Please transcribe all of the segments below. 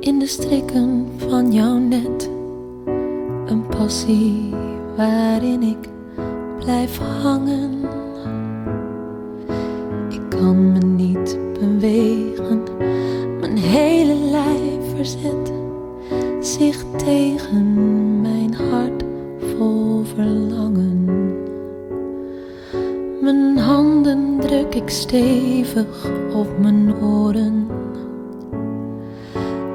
in de strikken van jouw net. Een passie waarin ik blijf hangen. Ik kan me niet bewegen, mijn hele lijf verzet zich tegen mijn hart vol verlangen. Mijn handen druk ik stevig op mijn oren.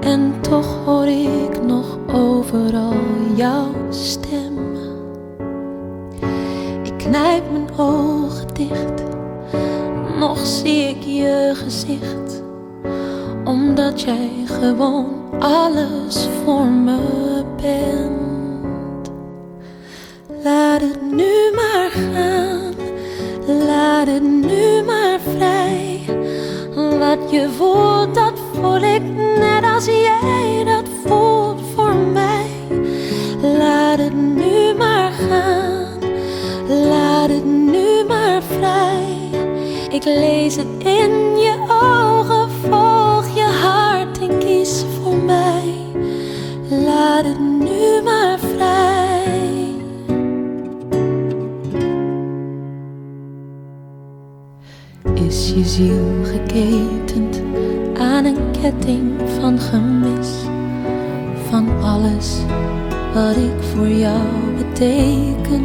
En toch hoor ik nog overal jouw stem. Ik knijp mijn ogen dicht, nog zie ik je gezicht. Omdat jij gewoon alles voor me bent. Laat het nu maar gaan, laat het nu maar vrij. Wat je voelt, dat voel ik net als jij dat voelt voor mij. Laat het nu maar gaan, laat het nu maar vrij. Ik lees het in je aan een ketting van gemis van alles wat ik voor jou beteken?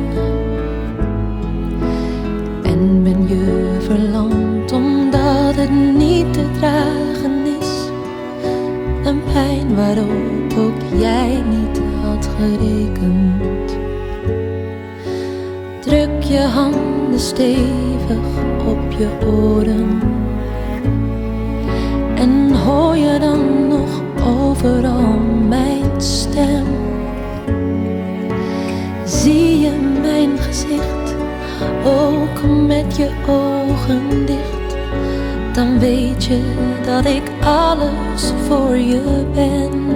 En ben je verlamd omdat het niet te dragen is? Een pijn waarop ook jij niet had gerekend. Druk je handen stevig op je oren. Overal mijn stem? Zie je mijn gezicht ook met je ogen dicht? Dan weet je dat ik alles voor je ben.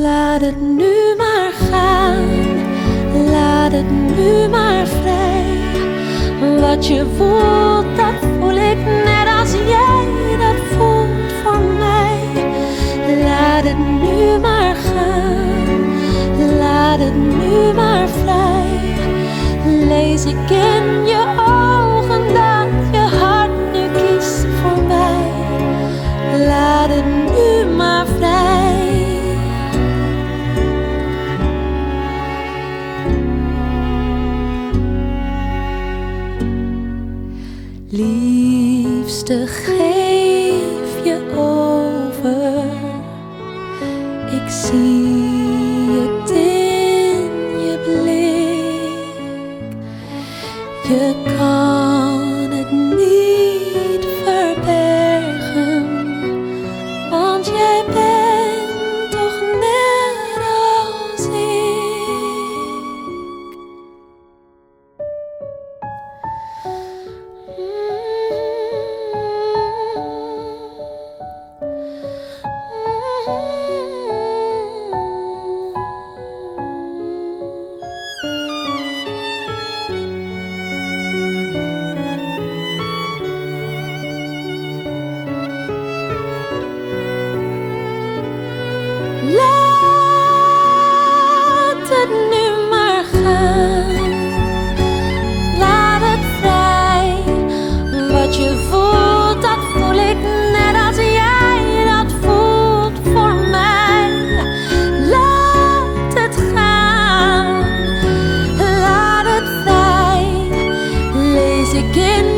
Laat het nu maar gaan, laat het nu maar vrij. Wat je voelt, dat voel ik net ik in je ogen dat je hart nu kiest voor mij. Laat het nu maar vrij. Liefste, geef je over. Ik zie in je blik. Je kan again